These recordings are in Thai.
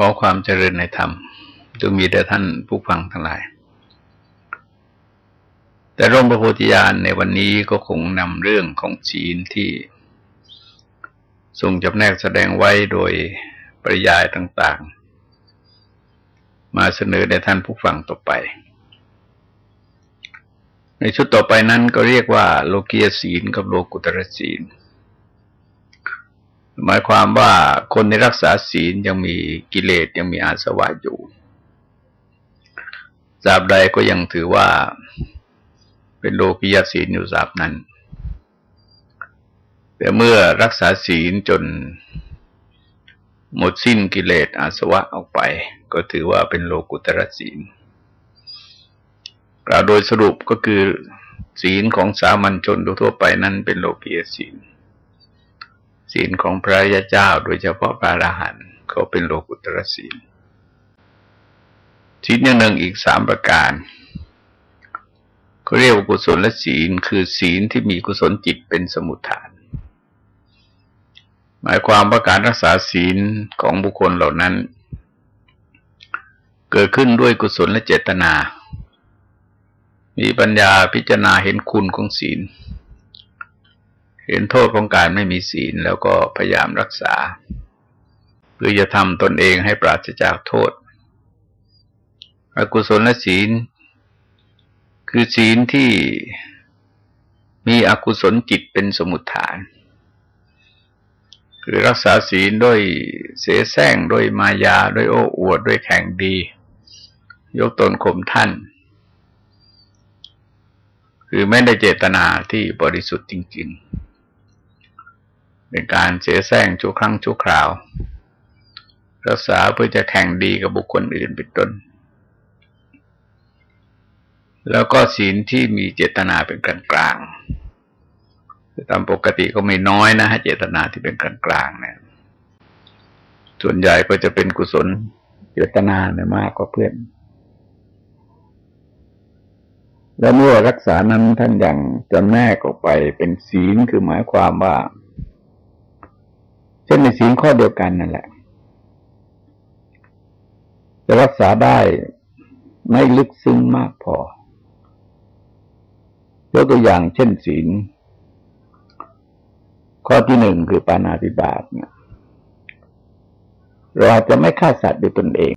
ขอความเจริญในธรรมจงมีแด่ท่านผู้ฟังทั้งหลาย แต่ร่มพระโพธิญาณในวันนี้ก็คงนำเรื่องของศีลที่ทรงจำแนกแสดงไว้โดยปริยายต่างๆ มาเสนอในท่านผู้ฟังต่อไป ในชุดต่อไปนั้นก็เรียกว่า โลกียศีลกับโลกุตรศีล หมายความว่าคนในรักษาศีลยังมีกิเลสยังมีอาสวะอยู่สาบใดก็ยังถือว่าเป็นโลกิยศีลอยู่สาบนั้น แต่เมื่อรักษาศีลจนหมดสิ้นกิเลสอาสวะออกไป ก็ถือว่าเป็นโลกุตรศีลกล่าวโดยสรุปก็คือศีลของสามัญชนทั่วไปนั้นเป็นโลกียศีล ศีลของพระยาเจ้า โดยเฉพาะพระอรหันต์เขาเป็นโลกุตรศีลศีลอย่างหนึ่งอีกสามประการเขาเรียกว่ากุศลศีล คือศีลที่มีกุศลจิตเป็นสมุทฐาน หมายความว่าการรักษาศีลของบุคคลเหล่านั้น เกิดขึ้นด้วยกุศลและเจตนา มีปัญญาพิจารณาเห็นคุณของศีล เห็นโทษของการไม่มีศีลแล้วก็พยายามรักษา เพื่อจะทำตนเองให้ปราศจากโทษ อกุศลศีล คือศีลที่มีอกุศลจิตเป็นสมุทฐาน คือรักษาศีลด้วยเสแสร้งด้วยมายาด้วยโอ้อวดด้วยแข่งดี ยกตนข่มท่าน คือไม่ได้เจตนาที่บริสุทธิ์จริง ๆ เป็นการเสียแซงชั่วครั้งชั่วคราว รักษาเพื่อจะแข่งดีกับบุคคลอื่นเป็นต้น แล้วก็ศีลที่มีเจตนาเป็นกลางกลางตามปกติก็ไม่น้อยนะฮะเจตนาที่เป็นกลางกลางเนี่ย ส่วนใหญ่ก็จะเป็นกุศลเจตนาเนี่ยมากกว่าเพื่อน แล้วเมื่อรักษานั้นท่านอย่างจำแนกออกไปเป็นศีลคือหมายความว่า เช่นในศีลข้อเดียวกันนั่นแหละ จะรักษาได้ไม่ลึกซึ้งมากพอยกตัวอย่างเช่นศีลข้อที่หนึ่งคือปานาติบาตเนี่ยเราอาจจะไม่ฆ่าสัตว์ด้วยตนเอง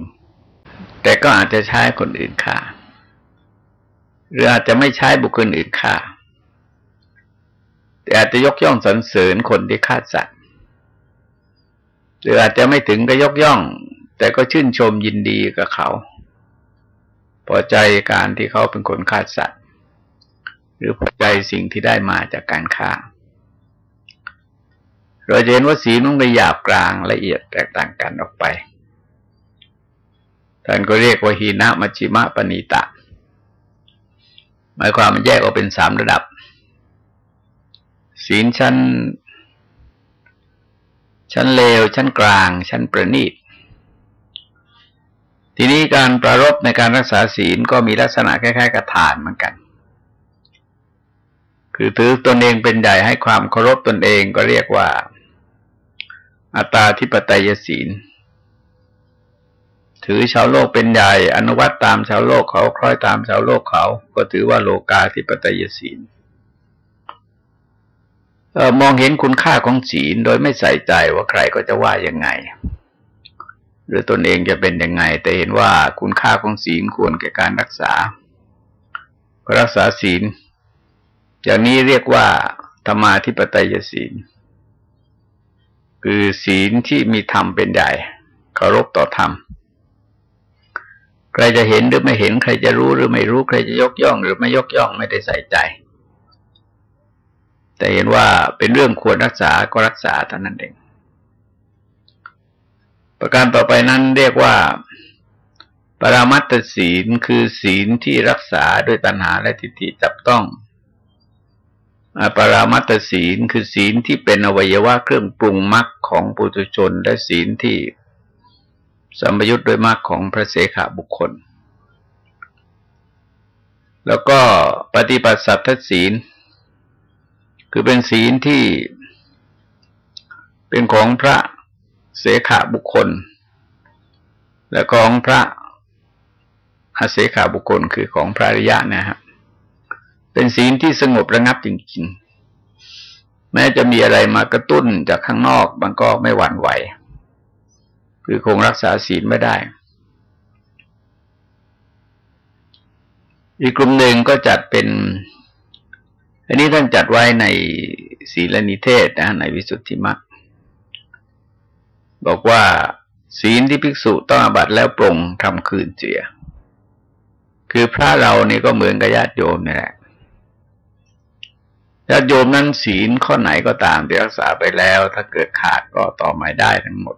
แต่ก็อาจจะใช้คนอื่นฆ่า หรืออาจจะไม่ใช้บุคคลอื่นฆ่า แต่อาจจะยกย่องสรรเสริญคนที่ฆ่าสัตว์ หรืออาจจะไม่ถึงก็ยกย่อง แต่ก็ชื่นชมยินดีกับเขา พอใจการที่เขาเป็นคนฆ่าสัตว์ หรือพอใจสิ่งที่ได้มาจากการฆ่า เราเห็นว่าสีมันไปหยาบกลางละเอียดแตกต่างกันออกไปท่านก็เรียกว่าหีนะมัชิมะปณิตะ หมายความมันแยกออกเป็นสามระดับ ศีลชั้น ชั้นเลว ชั้นกลาง ชั้นประณีต ทีนี้การประรบในการรักษาศีลก็มีลักษณะคล้ายๆกับฐานเหมือนกัน คือถือตนเองเป็นใหญ่ให้ความเคารพตนเองก็เรียกว่า อัตตาธิปไตยศีล ถือชาวโลกเป็นใหญ่ อนุวัตตามชาวโลกเขาคล้อยตามชาวโลกเขา ก็ถือว่าโลกาธิปไตยศีล มองเห็นคุณค่าของศีลโดยไม่ใส่ใจว่าใครก็จะว่ายังไง หรือตนเองจะเป็นยังไง แต่เห็นว่าคุณค่าของศีลควรแก่การรักษารักษาศีล อย่างนี้เรียกว่าธรรมาธิปไตยศีล คือศีลที่มีธรรมเป็นใหญ่เคารพต่อธรรมใครจะเห็นหรือไม่เห็น ใครจะรู้หรือไม่รู้ ใครจะยกย่อง หรือไม่ยกย่องไม่ได้ใส่ใจ แต่เห็นว่าเป็นเรื่องควรรักษาก็รักษาเท่านั้นเอง ประการต่อไปนั้นเรียกว่า ปรามัตศีลคือศีลที่รักษาด้วยตัณหาและทิฏฐิจับต้องปรามัตศีลคือศีลที่เป็นอวัยวะเครื่องปรุงมรรคของปุถุชน และศีลที่สัมยุทธ์ด้วยมรรคของพระเสขบุคคล แล้วก็ปฏิปัสสัทธศีล คือเป็นศีลที่เป็นของพระเสขบุคคล และของพระอาเสขาบุคคลคือของพระริยะนะครับ เป็นศีลที่สงบระงับจริงๆ แม้จะมีอะไรมากระตุ้นจากข้างนอกมันก็ไม่หวั่นไหว คือคงรักษาศีลไม่ได้ อีกกลุ่มหนึ่งก็จัดเป็น อันนี้ท่านจัดไว้ในศีลนิเทศนะในวิสุทธิมรรคบอกว่า ศีลที่ภิกษุต้องอบัตแล้วปรงทำคืนเจีย คือพระเรานี่ก็เหมือนกับญาติโยมนี่แหละญาติโยมนั้นศีลข้อไหนก็ตามที่รักษาไปแล้ว ถ้าเกิดขาดก็ต่อใหม่ได้ทั้งหมด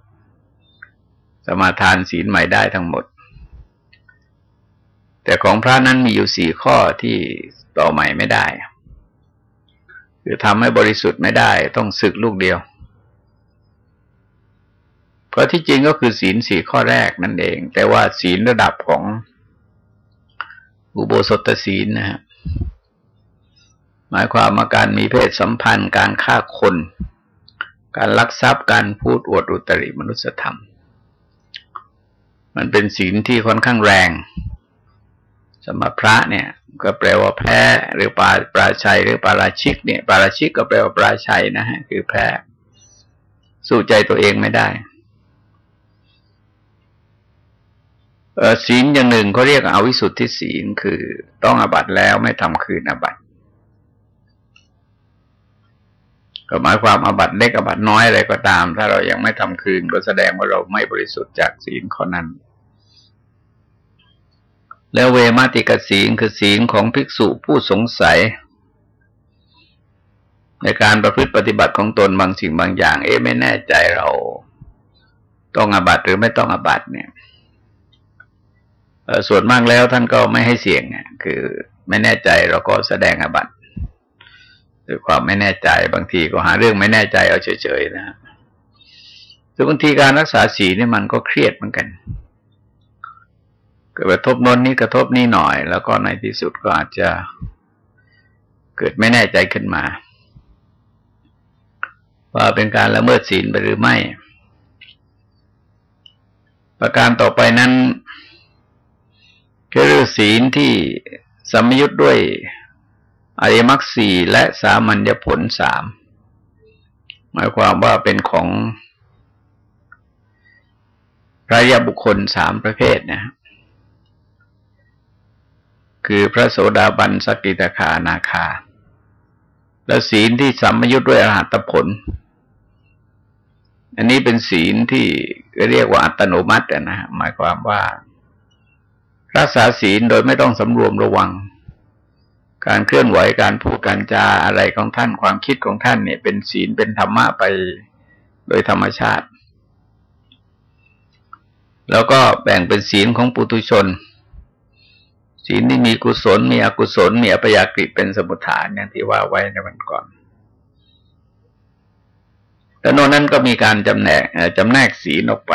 สมาทานศีลใหม่ได้ทั้งหมด แต่ของพระนั้นมีอยู่สี่ข้อที่ต่อใหม่ไม่ได้ คือทำให้บริสุทธิ์ไม่ได้ต้องศึกลูกเดียว เพราะที่จริงก็คือศีลสี่ข้อแรกนั่นเอง แต่ว่าศีลระดับของอุโบสถศีลนะฮะหมายความว่าการมีเพศสัมพันธ์การฆ่าคน การลักทรัพย์การพูดอวดอุตริมนุสธรรม มันเป็นศีลที่ค่อนข้างแรง สมพระเนี่ย ก็แปลว่าแพ้หรือปลาปลาชัยหรือปลาราชิกเนี่ยปลาราชิกก็แปลว่าปลาชัยนะฮะคือแพ้สู้ใจตัวเองไม่ได้ศีลอย่างหนึ่งเขาเรียกอวิสุทธิศีลคือต้องอบัตแล้วไม่ทำคืนอบัตก็หมายความอบัตเล็กอบัตน้อยอะไรก็ตาม ถ้าเรายังไม่ทำคืนก็แสดงว่าเราไม่บริสุทธิ์จากศีลข้อนั้น แล้วเวมาติกศีลคือศีลของภิกษุผู้สงสัย ในการประพฤติปฏิบัติของตนบางสิ่งบางอย่าง เอ๊ะไม่แน่ใจเราต้องอาบัตหรือไม่ต้องอาบัตเนี่ยส่วนมากแล้วท่านก็ไม่ให้เสี่ยงคือไม่แน่ใจเราก็แสดงอาบัติด้วยความไม่แน่ใจบางทีก็หาเรื่องไม่แน่ใจเอาเฉยๆนะฮะคือบางทีการรักษาศีลนี่ยมันก็เครียดเหมือนกันเกิดกระทบนนนี้กระทบนี่หน่อย แล้วก็ในที่สุดก็อาจจะเกิดไม่แน่ใจขึ้นมา ว่าเป็นการละเมิดศีลไปหรือไม่ ประการต่อไปนั้นคือศีลที่สมยุทธ์ด้วยอริมักสี่และสามัญญผลสามหมายความว่าเป็นของพระยาบุคคลสามประเภทนะคื คือพระโสดาบันสกิตาคานาคา และศีลที่สัมยุทธ์ด้วยอรหัตผล อันนี้เป็นศีลที่เรียกว่าอัตโนมัตินะหมายความว่า รักษาศีลโดยไม่ต้องสำรวมระวัง การเคลื่อนไหวการพูดการจาอะไรของท่านความคิดของท่านเนี่ย เป็นศีลเป็นธรรมะไปโดยธรรมชาติ แล้วก็แบ่งเป็นศีลของปุถุชน ศีลที่มีกุศล มีอกุศล มีอปยากฤิเป็นสมุทฐานอย่างที่ว่าไว้ในวันก่อนแล้วนนั้นก็มีการจำแนกจำแนกศีลออกไป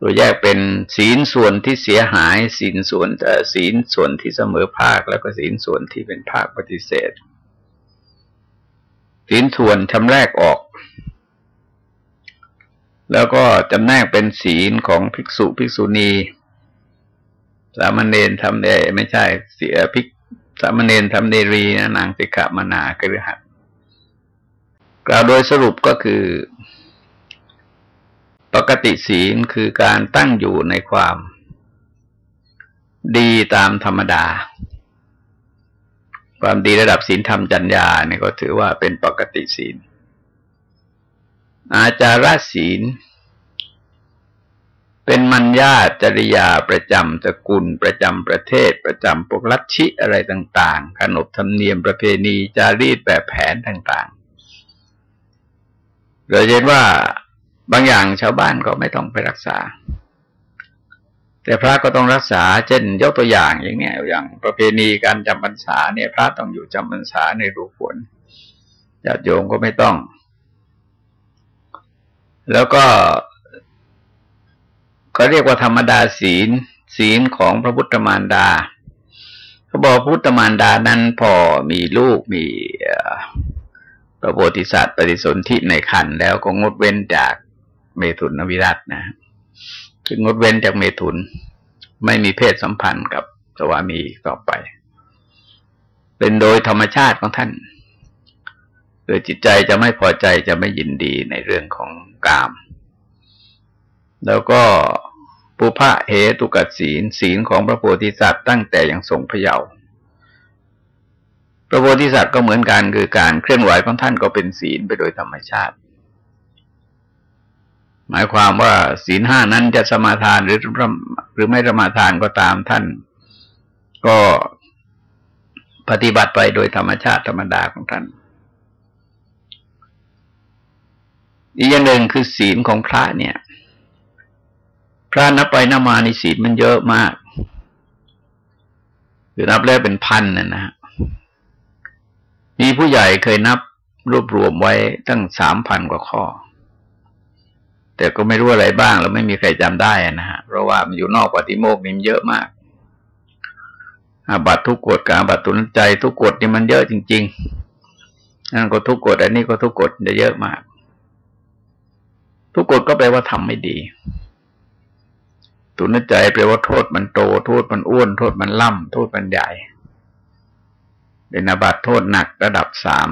ตัวแยกเป็นศีลส่วนที่เสียหาย ศีลส่วนศีลส่วนที่เสมอภาค แล้วก็ศีลส่วนที่เป็นภาคปฏิเสธ ศีลส่วนชำแรกออก แล้วก็จำแนกเป็นศีลของภิกษุภิกษุณี สามเณรทำได้ไม่ใช่เสียภิกสามเณรทำเนรีนะนางสิกขามนากฤหัสกล่าวโดยสรุปก็คือ ปกติศีลคือการตั้งอยู่ในความ ดีตามธรรมดา ความดีระดับศีลธรรมจัญญาเนี่ยก็ถือว่าเป็นปกติศีล อาจาราศีล เป็นมัญญาจริยาประจำตระกูลประจำประเทศ ประจำพวกลัทธิอะไรต่างๆ ขนบธรรมเนียมประเพณีจารีตแบบแผนต่างๆเราเห็นว่าบางอย่างชาวบ้านก็ไม่ต้องไปรักษา แต่พระก็ต้องรักษา เช่น ยกตัวอย่างอย่างเนี้ยอย่างประเพณีการจำพรรษาเนี่ย พระต้องอยู่จำพรรษาในรูปวนญาติโยมก็ไม่ต้อง แล้วก็ ก็เรียกว่าธรรมดาศีล ศีลของพระพุทธมารดาเขาบอกพุทธมารดานั้นพอมีลูกมีพระโพธิสัตว์ปฏิสนธิในคันแล้วก็งดเว้นจากเมถุนวิรัตนะคืองดเว้นจากเมถุน ไม่มีเพศสัมพันธ์กับสวามีต่อไป เป็นโดยธรรมชาติของท่านคือจิตใจจะไม่พอใจจะไม่ยินดีในเรื่องของกาม แล้วก็ ปุพะเหตุกัดศีลศีลของพระโพธิสัตว์ตั้งแต่ยังทรงพระเยาว์พระโพธิสัตว์ก็เหมือนกันคือการเคลื่อนไหวของท่านก็เป็นศีลไปโดยธรรมชาติ หมายความว่าศีลห้านั้นจะสมาทานหรือหรือไม่สมาทานก็ตามท่าน ก็ปฏิบัติไปโดยธรรมชาติธรรมดาของท่าน อีกอย่างหนึ่งคือศีลของพระเนี่ย พรนับไปนับมาในศีลมันเยอะมากคือนับแล้วเป็นพันนะนะมีผู้ใหญ่เคยนับรวบรวมไว้ตั้งสามพันกว่าข้อ แต่ก็ไม่รู้อะไรบ้างเราไม่มีใครจำได้นะฮะเพราะว่ามันอยู่นอกปฏิโมกนี่มันเยอะมากอาบัตทุกกฎกับอาบัตตุนใจทุกกฎนี่มันเยอะจริงๆนั่นก็ทุกกฎอันนี้ก็ทุกกฎจะเยอะมาก ทุกกฎก็แปลว่าทำไม่ดี ตุนใจแปลว่าโทษมันโต โทษมันอ้วน โทษมันล่ำโทษมันใหญ่เป็นอาบัตโทษหนักระดับสาม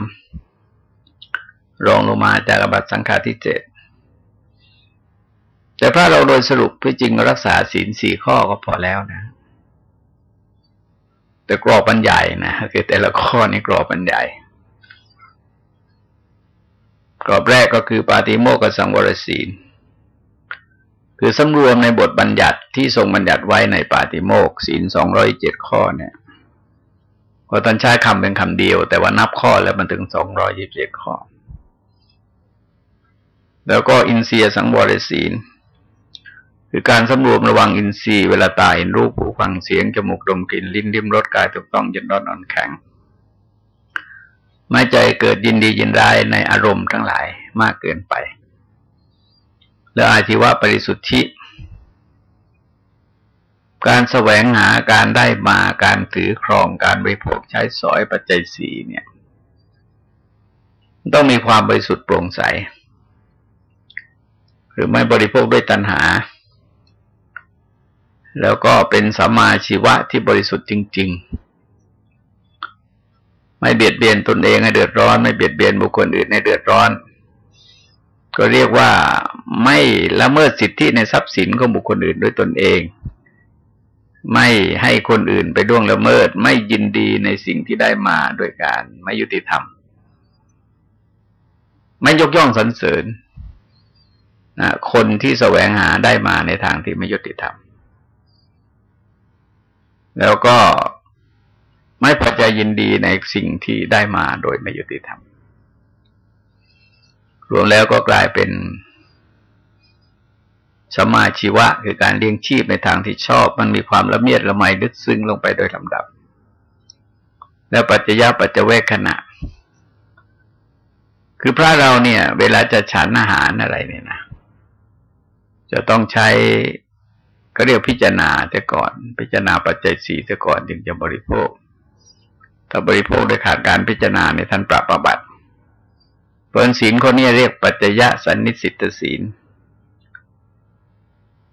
รองลงมาจากอาบัตสังฆาทิเจ็ดแต่ถ้าเราโดยสรุปเพื่อจริงรักษาศีลสี่ข้อก็พอแล้วนะ แต่กรอบปัญญายนะคือแต่ละข้อนี่กรอบปัญญายกรอบแรกก็คือปาติโมกขสังวรศีล คือสำรวมในบทบัญญัติที่ทรงบัญญัติไว้ในปาติโมกศีลสองร้อยเจ็ดข้อเนี่ยพอตอนใช้คำเป็นคำเดียว แต่ว่านับข้อแล้วมันถึงสองรอยิบเจ็ดข้อ แล้วก็อินเสียสังวรศีล คือการสำรวมระวังอินทรีย์เวลาตายเห็นรูปหูฟังเสียง จมูกดมกลิ่นลิ้นริมรสกายถูกต้องเย็นร้อนอ่อนแข็งไม่ใจเกิดยินดียินร้ายในอารมณ์ทั้งหลายมากเกินไป แล้วอาชีวะปริสุทธิ การแสวงหาการได้มาการถือครองการบริโภคใช้สอยปัจจัยสีเนี่ย ต้องมีความบริสุทธิ์โปร่งใส หรือไม่บริโภคด้วยตัณหา แล้วก็เป็นสัมมาชีวะที่บริสุทธิ์จริง ๆไม่เบียดเบียนตนเองให้เดือดร้อน ไม่เบียดเบียนบุคคลอื่นให้เดือดร้อน ก็เรียกว่าไม่ละเมิดสิทธิในทรัพย์สินของบุคคลอื่นด้วยตนเอง ไม่ให้คนอื่นไปล่วงละเมิด ไม่ยินดีในสิ่งที่ได้มาโดยการไม่ยุติธรรม ไม่ยกย่องสรรเสริญนะคนที่แสวงหาได้มาในทางที่ไม่ยุติธรรม แล้วก็ไม่พอใจยินดีในสิ่งที่ได้มาโดยไม่ยุติธรรม รวมแล้วก็กลายเป็นสมาชีวะคือการเลี้ยงชีพในทางที่ชอบ มันมีความละเมียดละไมลึกซึ้งลงไปโดยลำดับ แล้วปัจจยะปัจจเวกขณะ คือพระเราเนี่ย เวลาจะฉันอาหารอะไรเนี่ยนะจะต้องใช้ก็เรียกพิจารณาแต่ก่อน พิจารณาปัจจัยสี่แต่ก่อนจึงจะบริโภค ถ้าบริโภคด้วยขาดการพิจารณาในท่านปรับประบัติ เปิลศีลคนนี้เรียกปัจจยะสันนิสิตศีล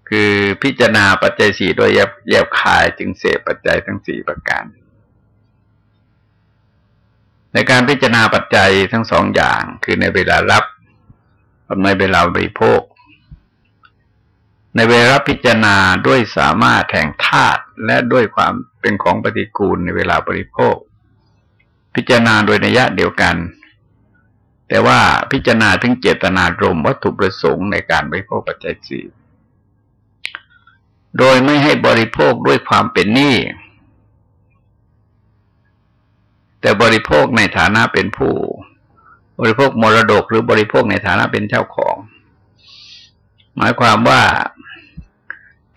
คือพิจารณาปัจจัยสี่โดยแยบคายจึงเสพปัจจัยทั้งสี่ประการ ในการพิจารณาปัจจัยทั้งสองอย่าง คือในเวลารับกับในเวลาบริโภค ในเวลาพิจารณาด้วยสามารถแห่งธาตุและด้วยความเป็นของปฏิกูลในเวลาบริโภค พิจารณาโดยนัยะเดียวกัน แต่ว่าพิจารณาถึงเจตนารมวัตถุประสงค์ในการบริโภคปัจจัยสี่โดยไม่ให้บริโภคด้วยความเป็นหนี้แต่บริโภคในฐานะเป็นผู้ บริโภคมรดกหรือบริโภคในฐานะเป็นเจ้าของ หมายความว่า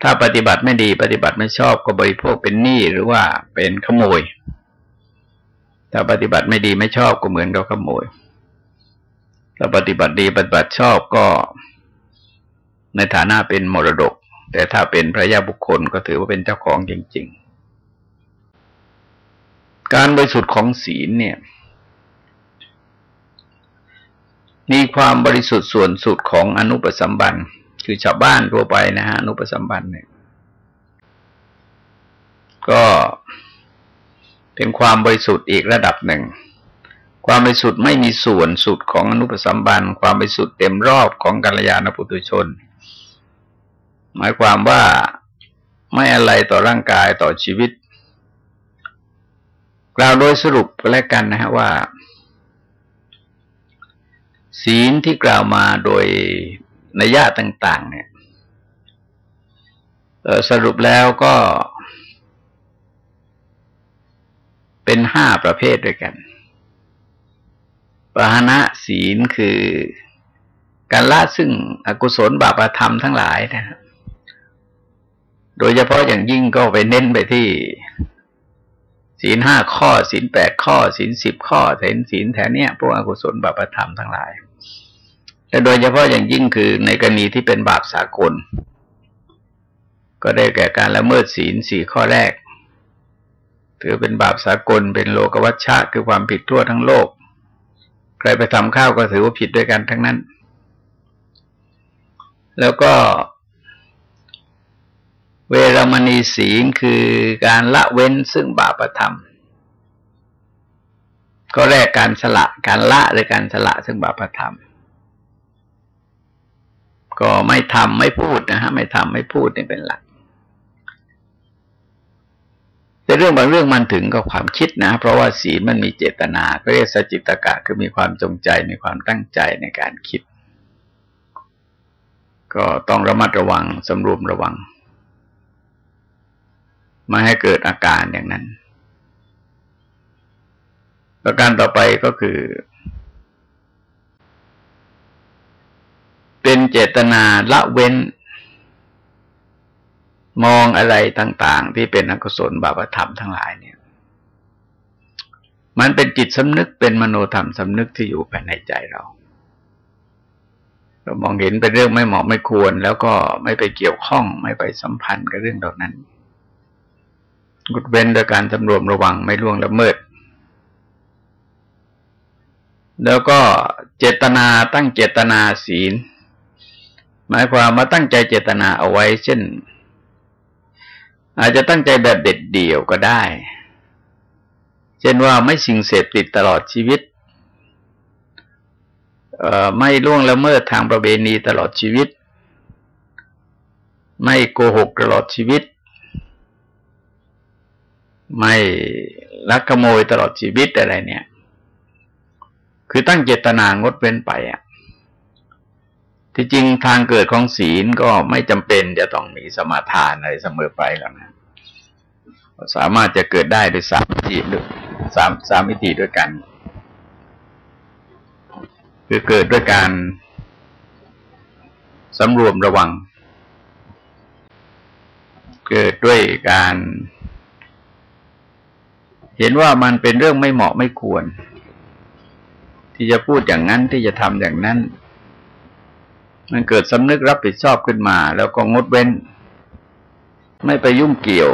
ถ้าปฏิบัติไม่ดีปฏิบัติไม่ชอบก็บริโภคเป็นหนี้หรือว่าเป็นขโมย ถ้าปฏิบัติไม่ดีไม่ชอบก็เหมือนกับขโมย ถ้าปฏิบัติดีปฏิบัติชอบก็ในฐานะเป็นมรดก แต่ถ้าเป็นพระยาบุคคลก็ถือว่าเป็นเจ้าของจริง ๆ การบริสุทธิ์ของศีลเนี่ย มีความบริสุทธิ์ส่วนสุดของอนุปสัมบันคือชาวบ้านทั่วไปนะฮะอนุปสัมบันเนี่ย ก็เป็นความบริสุทธิ์อีกระดับหนึ่ง ความบริสุทธิ์ไม่มีส่วนสุดของอนุปสัมบันความบริสุทธิ์เต็มรอบของกัลยาณปุตุชน หมายความว่าไม่อะไรต่อร่างกายต่อชีวิต กล่าวโดยสรุปก็แล้วกันนะฮะว่า ศีลที่กล่าวมาโดยนัยยะต่าง ๆ เนี่ยสรุปแล้วก็เป็นห้าประเภทด้วยกัน ปหณะศีลคือการละซึ่งอกุศลบาปธรรมทั้งหลายนะครับโดยเฉพาะอย่างยิ่งก็ไปเน้นไปที่ศีลห้าข้อศีลแปดข้อศีลสิบข้อศีลศีลแถวเนี้ยพวกอกุศลบาปธรรมทั้งหลายและโดยเฉพาะอย่างยิ่งคือในกรณีที่เป็นบาปสากล ก็ได้แก่การละเมิดศีลสี่ข้อแรก ถือเป็นบาปสากลเป็นโลกวัชชะคือความผิดทั่วทั้งโลก ใครไปทำข้าวก็ถือว่าผิดด้วยกันทั้งนั้น แล้วก็ เวรมณีศีลคือการละเว้นซึ่งบาปธรรม ก็แรกการสละการละหรือการสละซึ่งบาปธรรม ก็ไม่ทำไม่พูดนะฮะไม่ทำไม่พูดนี่เป็นหลัก แต่เรื่องบางเรื่องมันถึงกับความคิดนะ เพราะว่าศีลมันมีเจตนาก็เรียกสจิตกะคือมีความจงใจมีความตั้งใจในการคิด ก็ต้องระมัดระวังสำรวมระวัง ไมาให้เกิดอาการอย่างนั้น ประการต่อไปก็คือ เป็นเจตนาละเว้น มองอะไรต่าง ๆ ที่เป็นอกุศลบาปธรรมทั้งหลายเนี่ย มันเป็นจิตสำนึกเป็นมโนธรรมสำนึกที่อยู่ภายในใจเราเรามองเห็นเป็นเรื่องไม่เหมาะไม่ควร แล้วก็ไม่ไปเกี่ยวข้องไม่ไปสัมพันธ์กับเรื่องเหล่านั้นงดเว้นโดยการสำรวมระวังไม่ล่วงละเมิด แล้วก็เจตนาตั้งเจตนาศีล หมายความมาตั้งใจเจตนาเอาไว้ เช่น อาจจะตั้งใจแบบเด็ดเดี่ยวก็ได้ เช่นว่าไม่สิ่งเสพติดตลอดชีวิตไม่ล่วงละเมิดทางประเวณีตลอดชีวิต ไม่โกหกตลอดชีวิต ไม่ลักขโมยตลอดชีวิตอะไรเนี่ย คือตั้งเจตนางดเว้นไปอะ ที่จริงทางเกิดของศีลก็ไม่จำเป็นจะต้องมีสมาทานอะไรเสมอไปแล้วนะสามารถจะเกิดได้ด้วยสามมิติด้วยสามสามมิติด้วยกัน คือเกิดด้วยการสำรวมระวัง เกิดด้วยการ เห็นว่ามันเป็นเรื่องไม่เหมาะไม่ควร ที่จะพูดอย่างนั้นที่จะทำอย่างนั้น มันเกิดสำนึกรับผิดชอบขึ้นมา แล้วก็งดเว้น ไม่ไปยุ่งเกี่ยว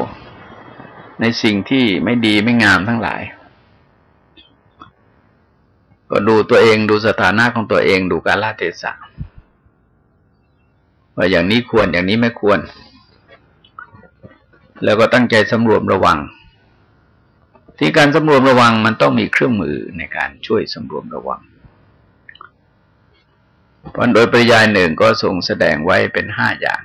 ในสิ่งที่ไม่ดีไม่งามทั้งหลาย ก็ดูตัวเองดูสถานะของตัวเองดูการลเทศะว่าอย่างนี้ควรอย่างนี้ไม่ควร แล้วก็ตั้งใจสำรวมระวัง ที่การสำรวมระวังมันต้องมีเครื่องมือในการช่วยสำรวมระวัง พราะโดยปริยายหนึ่งก็ทรงแสดงไว้เป็นห้าอย่าง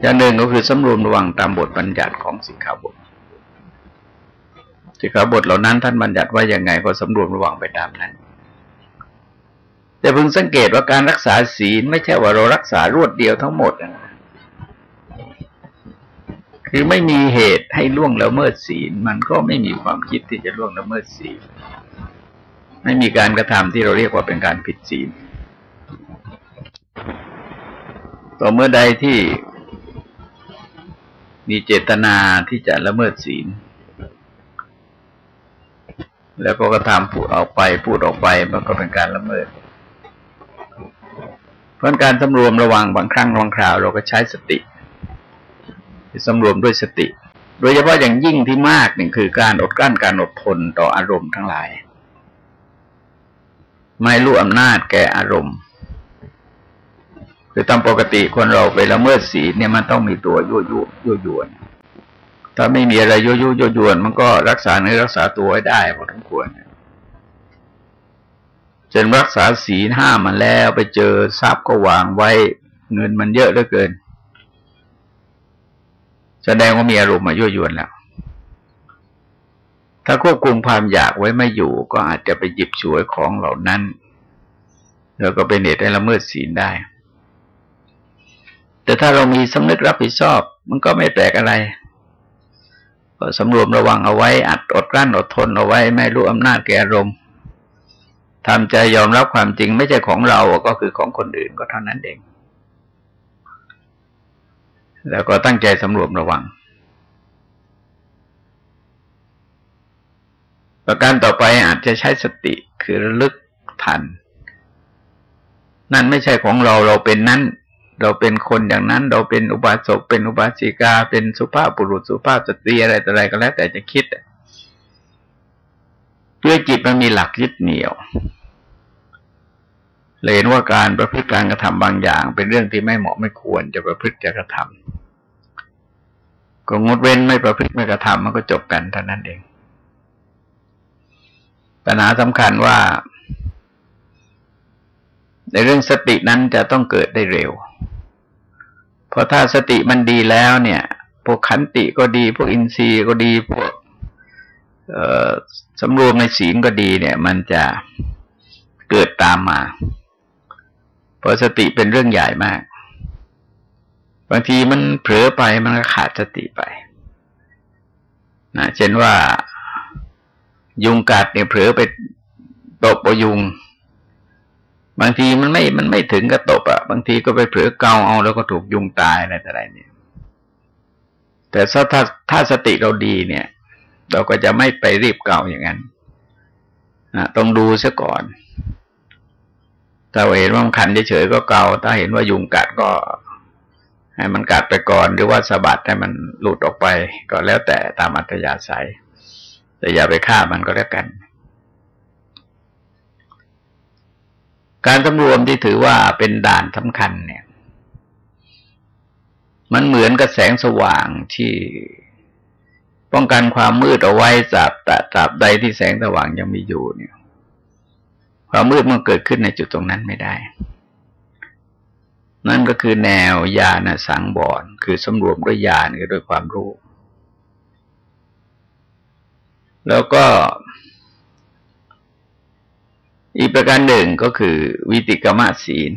อย่างหนึ่งก็คือสำรวมระวังตามบทบัญญัติของสิกขาบท สิกขาบทเหล่านั้นท่านบัญญัติว่าอย่างไงก็สำรวมระวังไปตามนั้น แต่พึงสังเกตว่าการรักษาศีลไม่ใช่ว่าเรารักษารวดเดียวทั้งหมดนะคือไม่มีเหตุให้ล่วงละเมิดศีล มันก็ไม่มีความคิดที่จะล่วงละเมิดศีล ไม่มีการกระทำที่เราเรียกว่าเป็นการผิดศีล ต่อเมื่อใดที่มีเจตนาที่จะละเมิดศีล แล้วก็กระทำพูดออกไปพูดออกไปมันก็เป็นการละเมิด เพราะการสำรวมระวังบางครั้งบางคราว เราก็ใช้สติสำรวมด้วยสติ โดยเฉพาะอย่างยิ่งที่มากหนึ่งคือการอดกลั้นการอดทนต่ออารมณ์ทั้งหลาย ไม่รู้อำนาจแก่อารมณ์ คือตามปกติคนเราไปละเมิดศีลเนี่ยมันต้องมีตัวยั่วยุยั่วยวน ถ้าไม่มีอะไรยั่วยุยั่วยวน มันก็รักษาเนื้อรักษาตัวไว้ได้พอสมควรจนรักษาศีลห้ามันแล้วไปเจอทรัพย์ก็วางไว้เงินมันเยอะเหลือเกิน แสดงว่ามีอารมณ์มายั่วยวนแล้ว ถ้าควบคุมความอยากไว้ไม่อยู่ ก็อาจจะไปหยิบฉวยของเหล่านั้น แล้วก็เป็นเหตุให้ละเมิดศีลได้ แต่ถ้าเรามีสำนึกรับผิดชอบ มันก็ไม่แปลกอะไร ก็สำรวมระวังเอาไว้อัดอดกลั้นอดทนเอาไว้ ไม่รู้อำนาจแก่อารมณ์ทำใจยอมรับความจริงไม่ใช่ของเราก็คือของคนอื่นก็เท่านั้นเอง แล้วก็ตั้งใจสำรวมระวัง ประการต่อไปอาจจะใช้สติคือระลึกทัน นั่นไม่ใช่ของเราเราเป็นนั้น เราเป็นคนอย่างนั้น เราเป็นอุบาสกเป็นอุบาสิกา เป็นสุภาพบุรุษสุภาพสตรีอะไรต่ออะไรก็แล้ว แต่จะคิดด้วยจิตมันมีหลักยึดเหนี่ยวเลยเห็นว่าการประพฤติการกระทำบางอย่าง เป็นเรื่องที่ไม่เหมาะไม่ควรจะประพฤติจะกระทำก็งดเว้นไม่ประพฤติไม่กระทำมันก็จบกันเท่านั้นเอง ปัญหาสำคัญว่า ในเรื่องสตินั้นจะต้องเกิดได้เร็ว เพราะถ้าสติมันดีแล้วเนี่ย พวกขันติก็ดี พวกอินทรีย์ก็ดีพวกสำรวมในศีลก็ดีเนี่ย มันจะเกิดตามมา เพราะสติเป็นเรื่องใหญ่มาก บางทีมันเผลอไปมันก็ขาดสติไปนะเช่นว่า ยุงกัดเนี่ยเผลอไปตบประยุง บางทีมันไม่ มันไม่ถึงกับตบอะ่ะ บางทีก็ไปเผลอเกาเอาแล้วก็ถูกยุงตายอะไรแต่ไรเนี่ย แต่ถ้าถ้าถ้าสติเราดีเนี่ย เราก็จะไม่ไปรีบเกาอย่างนั้นนะต้องดูซะก่อน ถ้าเห็นว่ามันคันเฉยๆก็เกา ถ้าเห็นว่ายุงกัดก็ ให้มันกัดไปก่อน หรือว่าสะบัดให้มันหลุดออกไป ก็แล้วแต่ตามอัธยาศัย แต่อย่าไปฆ่ามันก็แล้วกัน การสำรวมที่ถือว่าเป็นด่านสำคัญเนี่ย มันเหมือนกับแสงสว่างที่ป้องกันความมืดเอาไว้จากตราบใดที่แสงสว่างยังมีอยู่เนี่ย ความมืดมันเกิดขึ้นในจุดตรงนั้นไม่ได้ นั่นก็คือแนวยาณสังบอนคือสำรวมด้วยญาณคือด้วยความรู้ แล้วก็ อีกประการหนึ่งก็คือ วิติกรรมศีล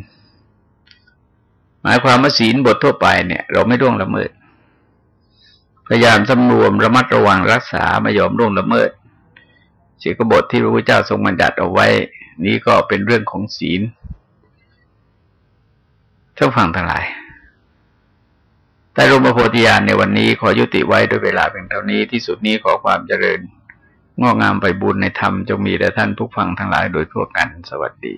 หมายความว่าศีลบททั่วไปเนี่ย เราไม่ร่วงละเมิด พยายามสำรวมระมัดระวังรักษาไม่ยอมร่วงละเมิดศีลกบทที่พระพุทธเจ้าทรงบัญญัติเอาไว้ นี้ก็เป็นเรื่องของศีลท่านฟังทั้งหลายแต่รมโพธิญาณในวันนี้ขอยุติไว้ด้วยเวลาเป็นเท่านี้ที่สุดนี้ขอความเจริญ งอกงามไปบุญในธรรมจงมีแด่ท่านผู้ฟังทั้งหลายโดยทั่วกันสวัสดี